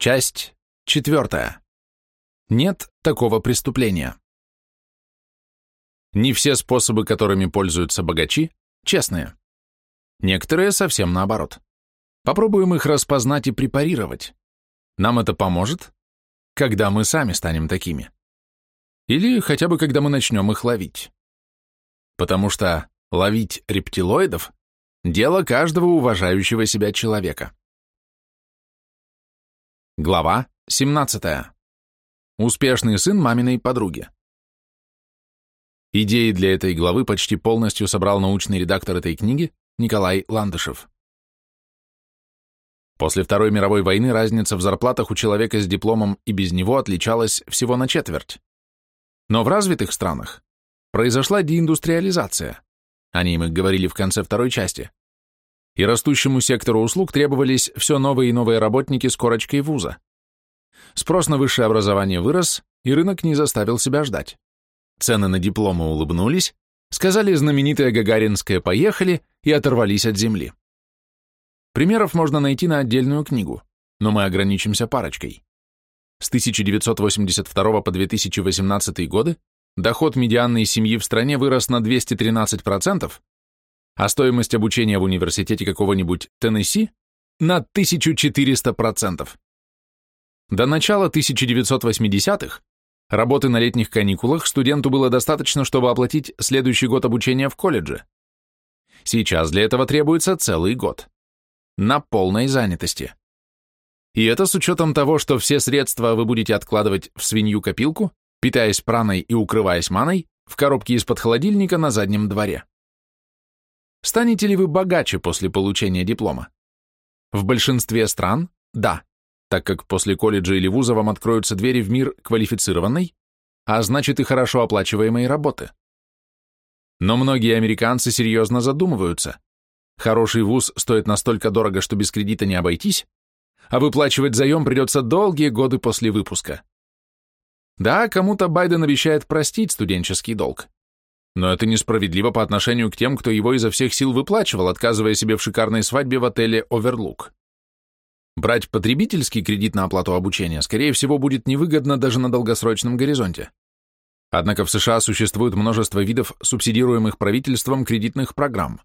Часть четвертая. Нет такого преступления. Не все способы, которыми пользуются богачи, честные. Некоторые совсем наоборот. Попробуем их распознать и препарировать. Нам это поможет, когда мы сами станем такими. Или хотя бы когда мы начнем их ловить. Потому что ловить рептилоидов – дело каждого уважающего себя человека. Глава 17. Успешный сын маминой подруги. Идеи для этой главы почти полностью собрал научный редактор этой книги Николай Ландышев. После Второй мировой войны разница в зарплатах у человека с дипломом и без него отличалась всего на четверть. Но в развитых странах произошла деиндустриализация, о ней мы говорили в конце второй части, и растущему сектору услуг требовались все новые и новые работники с корочкой вуза. Спрос на высшее образование вырос, и рынок не заставил себя ждать. Цены на дипломы улыбнулись, сказали знаменитое гагаринское «поехали» и оторвались от земли. Примеров можно найти на отдельную книгу, но мы ограничимся парочкой. С 1982 по 2018 годы доход медианной семьи в стране вырос на 213%, а стоимость обучения в университете какого-нибудь Теннесси на 1400%. До начала 1980-х работы на летних каникулах студенту было достаточно, чтобы оплатить следующий год обучения в колледже. Сейчас для этого требуется целый год. На полной занятости. И это с учетом того, что все средства вы будете откладывать в свинью-копилку, питаясь праной и укрываясь маной, в коробке из-под холодильника на заднем дворе. Станете ли вы богаче после получения диплома? В большинстве стран – да, так как после колледжа или вуза вам откроются двери в мир квалифицированной, а значит и хорошо оплачиваемой работы. Но многие американцы серьезно задумываются. Хороший вуз стоит настолько дорого, что без кредита не обойтись, а выплачивать заем придется долгие годы после выпуска. Да, кому-то Байден обещает простить студенческий долг. Но это несправедливо по отношению к тем, кто его изо всех сил выплачивал, отказывая себе в шикарной свадьбе в отеле «Оверлук». Брать потребительский кредит на оплату обучения, скорее всего, будет невыгодно даже на долгосрочном горизонте. Однако в США существует множество видов субсидируемых правительством кредитных программ.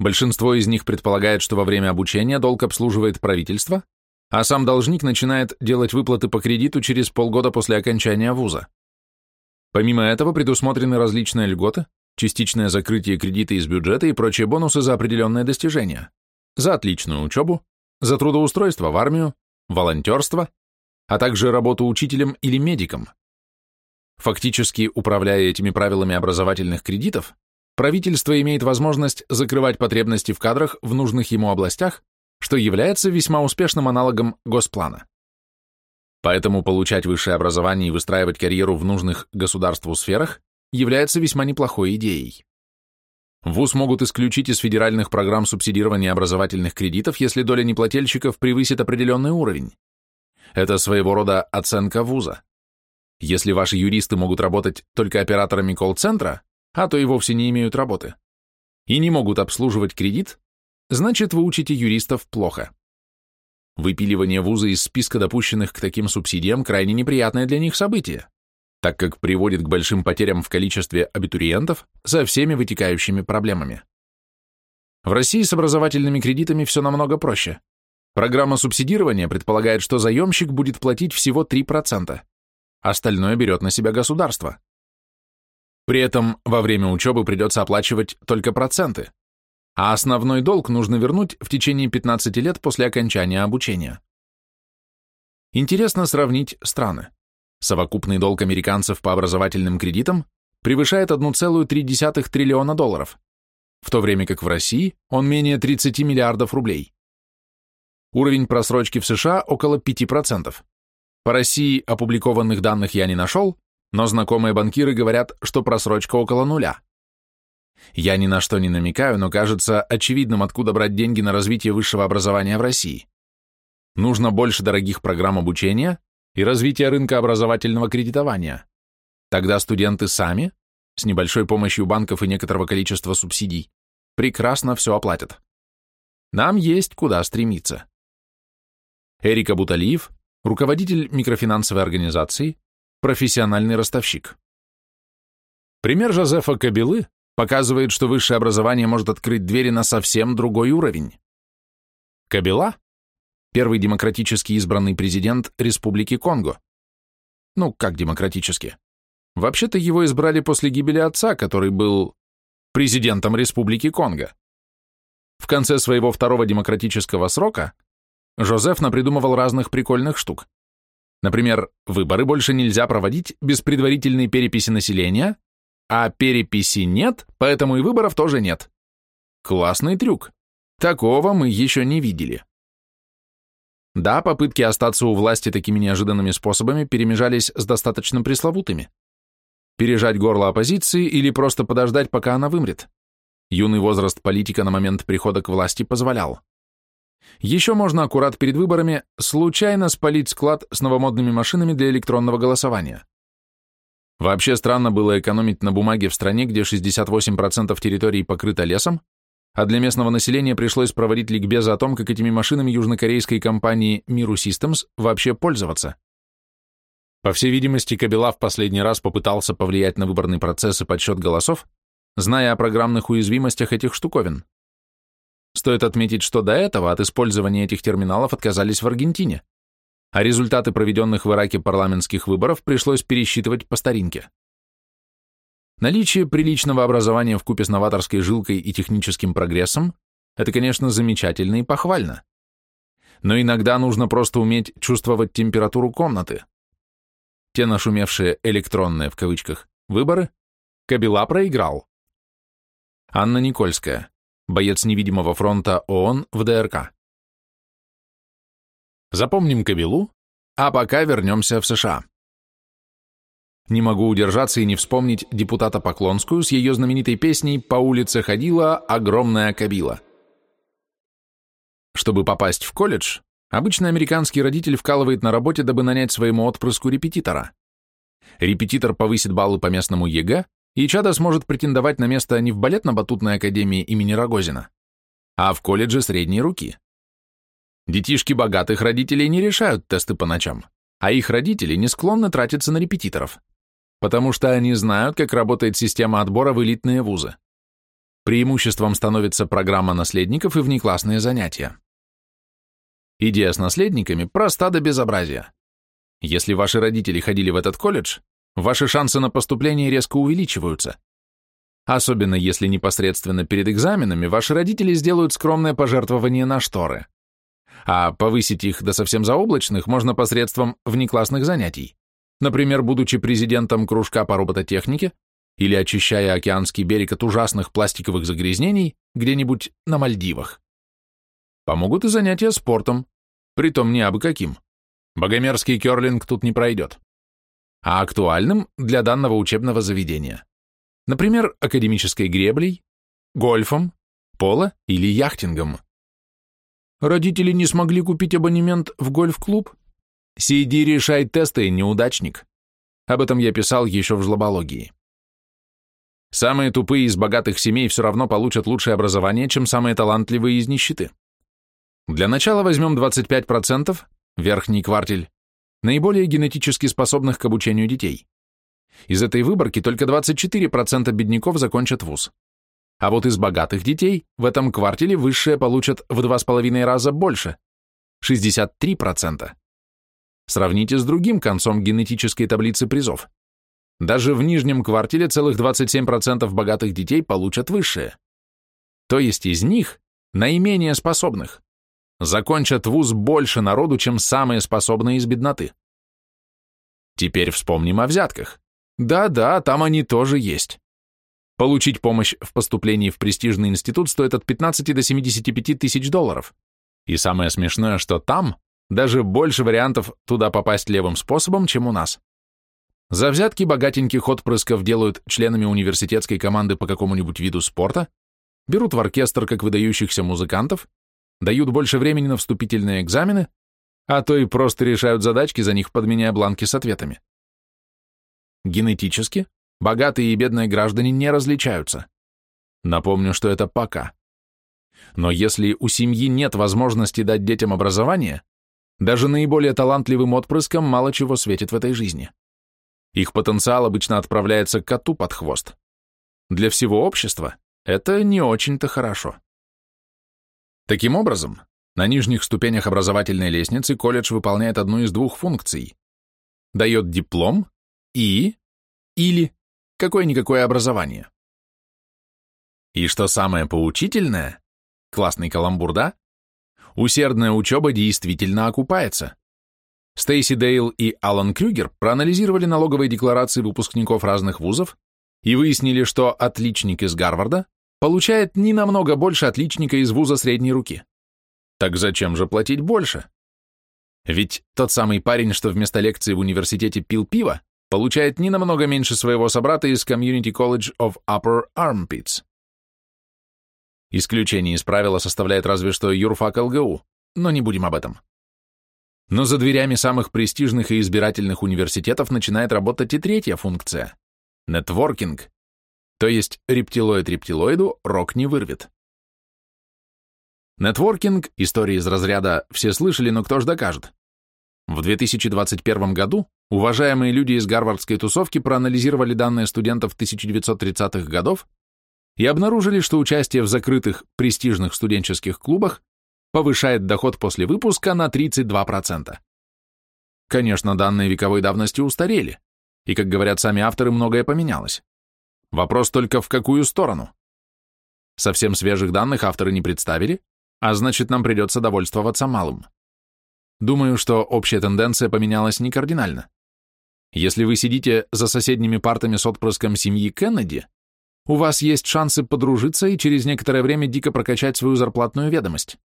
Большинство из них предполагает, что во время обучения долг обслуживает правительство, а сам должник начинает делать выплаты по кредиту через полгода после окончания вуза. Помимо этого предусмотрены различные льготы, частичное закрытие кредита из бюджета и прочие бонусы за определенные достижения, за отличную учебу, за трудоустройство в армию, волонтерство, а также работу учителем или медиком. Фактически, управляя этими правилами образовательных кредитов, правительство имеет возможность закрывать потребности в кадрах в нужных ему областях, что является весьма успешным аналогом госплана. Поэтому получать высшее образование и выстраивать карьеру в нужных государству сферах является весьма неплохой идеей. ВУЗ могут исключить из федеральных программ субсидирования образовательных кредитов, если доля неплательщиков превысит определенный уровень. Это своего рода оценка вуза. Если ваши юристы могут работать только операторами колл-центра, а то и вовсе не имеют работы, и не могут обслуживать кредит, значит вы учите юристов плохо. Выпиливание вуза из списка допущенных к таким субсидиям крайне неприятное для них событие, так как приводит к большим потерям в количестве абитуриентов со всеми вытекающими проблемами. В России с образовательными кредитами все намного проще. Программа субсидирования предполагает, что заемщик будет платить всего 3%, остальное берет на себя государство. При этом во время учебы придется оплачивать только проценты, а основной долг нужно вернуть в течение 15 лет после окончания обучения. Интересно сравнить страны. Совокупный долг американцев по образовательным кредитам превышает 1,3 триллиона долларов, в то время как в России он менее 30 миллиардов рублей. Уровень просрочки в США около 5%. По России опубликованных данных я не нашел, но знакомые банкиры говорят, что просрочка около нуля. Я ни на что не намекаю, но кажется очевидным, откуда брать деньги на развитие высшего образования в России. Нужно больше дорогих программ обучения и развития рынка образовательного кредитования. Тогда студенты сами, с небольшой помощью банков и некоторого количества субсидий, прекрасно все оплатят. Нам есть куда стремиться. Эрик Абуталиев, руководитель микрофинансовой организации, профессиональный ростовщик. Пример Жозефа Кабилы показывает, что высшее образование может открыть двери на совсем другой уровень. Кабила – первый демократически избранный президент Республики Конго. Ну, как демократически? Вообще-то его избрали после гибели отца, который был президентом Республики Конго. В конце своего второго демократического срока Жозеф напридумывал разных прикольных штук. Например, выборы больше нельзя проводить без предварительной переписи населения, а переписи нет, поэтому и выборов тоже нет. Классный трюк. Такого мы еще не видели. Да, попытки остаться у власти такими неожиданными способами перемежались с достаточно пресловутыми. Пережать горло оппозиции или просто подождать, пока она вымрет. Юный возраст политика на момент прихода к власти позволял. Еще можно аккурат перед выборами случайно спалить склад с новомодными машинами для электронного голосования. Вообще странно было экономить на бумаге в стране, где 68% территории покрыто лесом, а для местного населения пришлось проводить ликбезы о том, как этими машинами южнокорейской компании Miru Systems вообще пользоваться. По всей видимости, Кабела в последний раз попытался повлиять на выборный процесс и подсчет голосов, зная о программных уязвимостях этих штуковин. Стоит отметить, что до этого от использования этих терминалов отказались в Аргентине, а результаты проведенных в Ираке парламентских выборов пришлось пересчитывать по старинке. Наличие приличного образования в купе с новаторской жилкой и техническим прогрессом – это, конечно, замечательно и похвально. Но иногда нужно просто уметь чувствовать температуру комнаты. Те нашумевшие «электронные» в кавычках выборы Кабила проиграл. Анна Никольская, боец невидимого фронта ООН в ДРК. Запомним Кабилу, а пока вернемся в США. Не могу удержаться и не вспомнить депутата Поклонскую с ее знаменитой песней «По улице ходила огромная кабила». Чтобы попасть в колледж, обычно американский родитель вкалывает на работе, дабы нанять своему отпрыску репетитора. Репетитор повысит баллы по местному ЕГЭ, и чадо сможет претендовать на место не в балетно-батутной академии имени Рогозина, а в колледже средней руки. Детишки богатых родителей не решают тесты по ночам, а их родители не склонны тратиться на репетиторов потому что они знают, как работает система отбора в элитные вузы. Преимуществом становится программа наследников и внеклассные занятия. Идея с наследниками проста до безобразия. Если ваши родители ходили в этот колледж, ваши шансы на поступление резко увеличиваются. Особенно если непосредственно перед экзаменами ваши родители сделают скромное пожертвование на шторы. А повысить их до совсем заоблачных можно посредством внеклассных занятий например, будучи президентом кружка по робототехнике или очищая океанский берег от ужасных пластиковых загрязнений где-нибудь на Мальдивах. Помогут и занятия спортом, притом не абы каким. Богомерзкий керлинг тут не пройдет. А актуальным для данного учебного заведения. Например, академической греблей, гольфом, поло или яхтингом. Родители не смогли купить абонемент в гольф-клуб? Сиди, решай тесты, неудачник. Об этом я писал еще в жлобологии. Самые тупые из богатых семей все равно получат лучшее образование, чем самые талантливые из нищеты. Для начала возьмем 25%, верхний квартель, наиболее генетически способных к обучению детей. Из этой выборки только 24% бедняков закончат вуз. А вот из богатых детей в этом квартале высшие получат в 2,5 раза больше – 63%. Сравните с другим концом генетической таблицы призов. Даже в нижнем квартале целых 27% богатых детей получат высшее. То есть из них наименее способных. Закончат вуз больше народу, чем самые способные из бедноты. Теперь вспомним о взятках. Да-да, там они тоже есть. Получить помощь в поступлении в престижный институт стоит от 15 до 75 тысяч долларов. И самое смешное, что там даже больше вариантов туда попасть левым способом, чем у нас. За взятки богатеньких отпрысков делают членами университетской команды по какому-нибудь виду спорта, берут в оркестр как выдающихся музыкантов, дают больше времени на вступительные экзамены, а то и просто решают задачки за них, подменяя бланки с ответами. Генетически богатые и бедные граждане не различаются. Напомню, что это пока. Но если у семьи нет возможности дать детям образование, Даже наиболее талантливым отпрыскам мало чего светит в этой жизни. Их потенциал обычно отправляется коту под хвост. Для всего общества это не очень-то хорошо. Таким образом, на нижних ступенях образовательной лестницы колледж выполняет одну из двух функций. Дает диплом и или какое-никакое образование. И что самое поучительное, классный каламбур, да? Усердная учеба действительно окупается. Стейси Дейл и Алан Крюгер проанализировали налоговые декларации выпускников разных вузов и выяснили, что отличник из Гарварда получает не намного больше отличника из вуза средней руки. Так зачем же платить больше? Ведь тот самый парень, что вместо лекции в университете пил пиво, получает не намного меньше своего собрата из Community College of Upper Armpits. Исключение из правила составляет разве что юрфак ЛГУ, но не будем об этом. Но за дверями самых престижных и избирательных университетов начинает работать и третья функция – нетворкинг, то есть рептилоид рептилоиду рок не вырвет. Нетворкинг – истории из разряда «все слышали, но кто ж докажет». В 2021 году уважаемые люди из гарвардской тусовки проанализировали данные студентов 1930-х годов и обнаружили, что участие в закрытых престижных студенческих клубах повышает доход после выпуска на 32%. Конечно, данные вековой давности устарели, и, как говорят сами авторы, многое поменялось. Вопрос только в какую сторону. Совсем свежих данных авторы не представили, а значит, нам придется довольствоваться малым. Думаю, что общая тенденция поменялась не кардинально. Если вы сидите за соседними партами с отпрыском семьи Кеннеди, у вас есть шансы подружиться и через некоторое время дико прокачать свою зарплатную ведомость.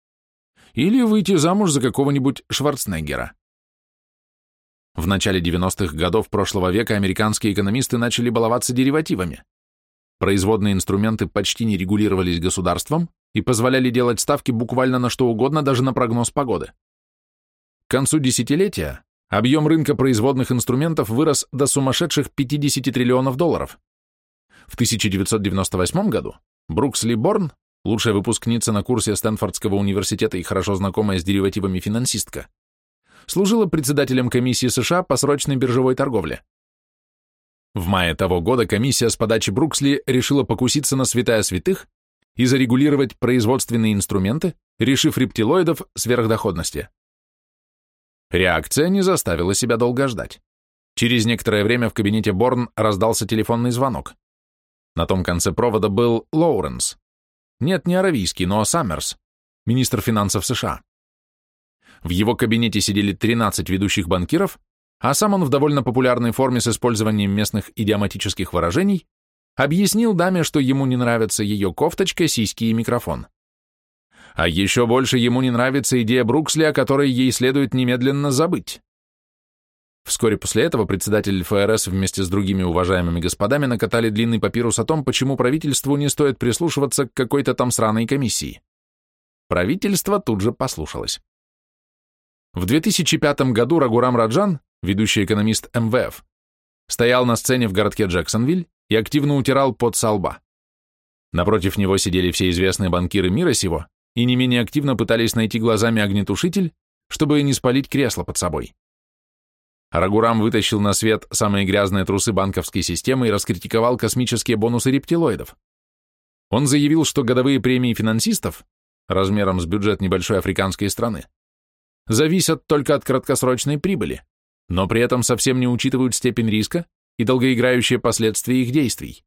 Или выйти замуж за какого-нибудь Шварценеггера. В начале 90-х годов прошлого века американские экономисты начали баловаться деривативами. Производные инструменты почти не регулировались государством и позволяли делать ставки буквально на что угодно, даже на прогноз погоды. К концу десятилетия объем рынка производных инструментов вырос до сумасшедших 50 триллионов долларов. В 1998 году Брукс Ли Борн, лучшая выпускница на курсе Стэнфордского университета и хорошо знакомая с деривативами финансистка, служила председателем комиссии США по срочной биржевой торговле. В мае того года комиссия с подачи Бруксли решила покуситься на святая святых и зарегулировать производственные инструменты, решив рептилоидов сверхдоходности. Реакция не заставила себя долго ждать. Через некоторое время в кабинете Борн раздался телефонный звонок. На том конце провода был Лоуренс. Нет, не Аравийский, но Саммерс, министр финансов США. В его кабинете сидели 13 ведущих банкиров, а сам он в довольно популярной форме с использованием местных идиоматических выражений объяснил даме, что ему не нравится ее кофточка, сиськи и микрофон. А еще больше ему не нравится идея Бруксли, о которой ей следует немедленно забыть. Вскоре после этого председатель ФРС вместе с другими уважаемыми господами накатали длинный папирус о том, почему правительству не стоит прислушиваться к какой-то там сраной комиссии. Правительство тут же послушалось. В 2005 году Рагурам Раджан, ведущий экономист МВФ, стоял на сцене в городке Джексонвиль и активно утирал пот со лба. Напротив него сидели все известные банкиры мира сего и не менее активно пытались найти глазами огнетушитель, чтобы не спалить кресло под собой. Рагурам вытащил на свет самые грязные трусы банковской системы и раскритиковал космические бонусы рептилоидов. Он заявил, что годовые премии финансистов, размером с бюджет небольшой африканской страны, зависят только от краткосрочной прибыли, но при этом совсем не учитывают степень риска и долгоиграющие последствия их действий.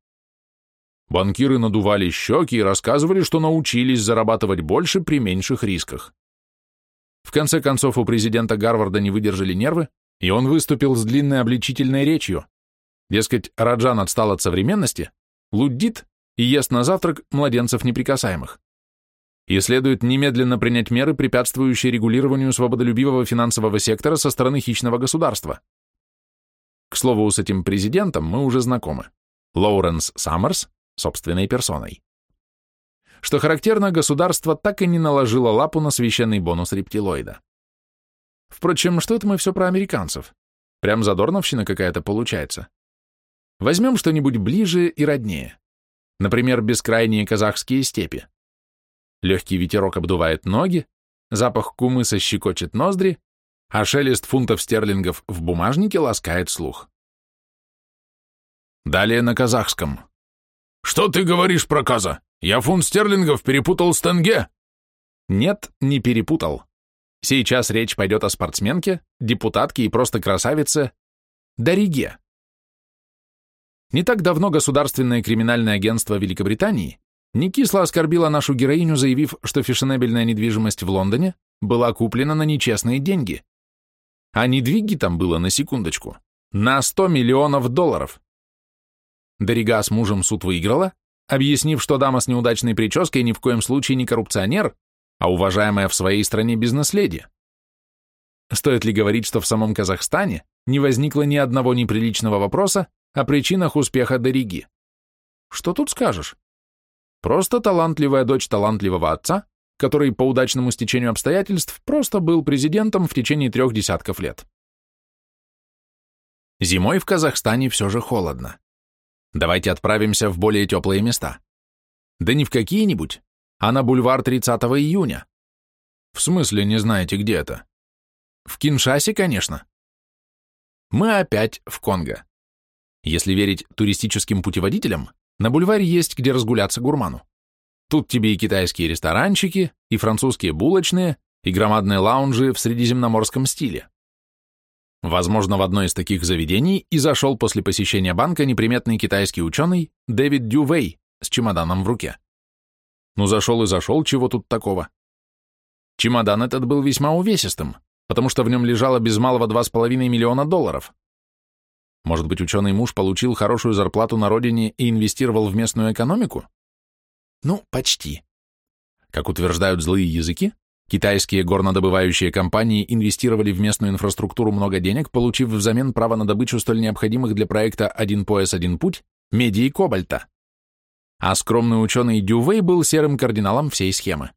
Банкиры надували щеки и рассказывали, что научились зарабатывать больше при меньших рисках. В конце концов, у президента Гарварда не выдержали нервы, и он выступил с длинной обличительной речью. Дескать, Раджан отстал от современности, луддит и ест на завтрак младенцев неприкасаемых. И следует немедленно принять меры, препятствующие регулированию свободолюбивого финансового сектора со стороны хищного государства. К слову, с этим президентом мы уже знакомы. Лоуренс Саммерс собственной персоной. Что характерно, государство так и не наложило лапу на священный бонус рептилоида. Впрочем, что это мы все про американцев? Прям задорновщина какая-то получается. Возьмем что-нибудь ближе и роднее. Например, бескрайние казахские степи. Легкий ветерок обдувает ноги, запах кумыса щекочет ноздри, а шелест фунтов стерлингов в бумажнике ласкает слух. Далее на казахском. «Что ты говоришь про каза? Я фунт стерлингов перепутал с тенге!» Нет, не перепутал. Сейчас речь пойдет о спортсменке, депутатке и просто красавице Дариге. Не так давно Государственное криминальное агентство Великобритании не оскорбило нашу героиню, заявив, что фешенебельная недвижимость в Лондоне была куплена на нечестные деньги. А недвиги там было, на секундочку, на 100 миллионов долларов. Дорига с мужем суд выиграла, объяснив, что дама с неудачной прической ни в коем случае не коррупционер, а уважаемая в своей стране бизнес-леди. Стоит ли говорить, что в самом Казахстане не возникло ни одного неприличного вопроса о причинах успеха Дориги? Что тут скажешь? Просто талантливая дочь талантливого отца, который по удачному стечению обстоятельств просто был президентом в течение трех десятков лет. Зимой в Казахстане все же холодно. Давайте отправимся в более теплые места. Да не в какие-нибудь, а на бульвар 30 июня. В смысле, не знаете, где это? В Киншасе, конечно. Мы опять в Конго. Если верить туристическим путеводителям, на бульваре есть где разгуляться гурману. Тут тебе и китайские ресторанчики, и французские булочные, и громадные лаунжи в средиземноморском стиле. Возможно, в одно из таких заведений и зашел после посещения банка неприметный китайский ученый Дэвид Дювей с чемоданом в руке. Ну, зашел и зашел, чего тут такого? Чемодан этот был весьма увесистым, потому что в нем лежало без малого 2,5 миллиона долларов. Может быть, ученый муж получил хорошую зарплату на родине и инвестировал в местную экономику? Ну, почти. Как утверждают злые языки, Китайские горнодобывающие компании инвестировали в местную инфраструктуру много денег, получив взамен право на добычу столь необходимых для проекта «Один пояс, один путь» меди и кобальта. А скромный ученый Дювей был серым кардиналом всей схемы.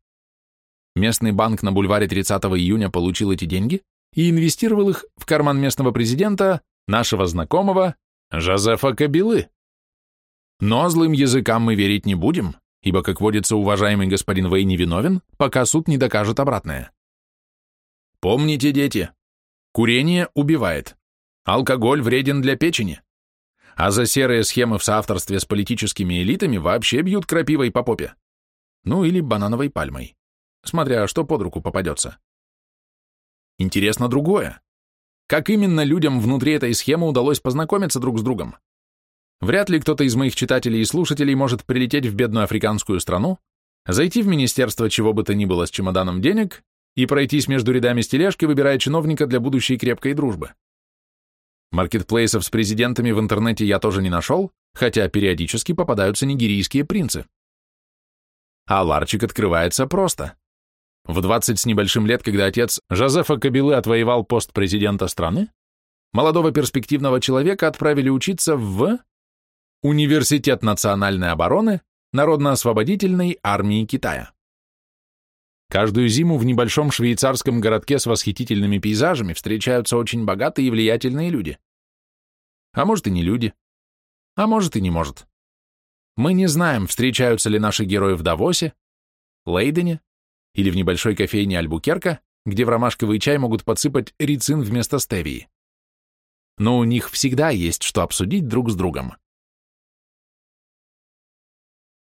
Местный банк на бульваре 30 июня получил эти деньги и инвестировал их в карман местного президента, нашего знакомого, Жозефа Кабилы. Но злым языкам мы верить не будем, ибо, как водится, уважаемый господин Вэй не виновен, пока суд не докажет обратное. Помните, дети, курение убивает, алкоголь вреден для печени, а за серые схемы в соавторстве с политическими элитами вообще бьют крапивой по попе. Ну или банановой пальмой, смотря что под руку попадется. Интересно другое. Как именно людям внутри этой схемы удалось познакомиться друг с другом? Вряд ли кто-то из моих читателей и слушателей может прилететь в бедную африканскую страну, зайти в министерство чего бы то ни было с чемоданом денег и пройтись между рядами с тележки, выбирая чиновника для будущей крепкой дружбы. Маркетплейсов с президентами в интернете я тоже не нашел, хотя периодически попадаются нигерийские принцы. А ларчик открывается просто. В 20 с небольшим лет, когда отец Жозефа Кабилы отвоевал пост президента страны, молодого перспективного человека отправили учиться в Университет национальной обороны Народно-освободительной армии Китая. Каждую зиму в небольшом швейцарском городке с восхитительными пейзажами встречаются очень богатые и влиятельные люди. А может и не люди. А может и не может. Мы не знаем, встречаются ли наши герои в Давосе, Лейдене или в небольшой кофейне Альбукерка, где в ромашковый чай могут подсыпать рицин вместо стевии. Но у них всегда есть что обсудить друг с другом.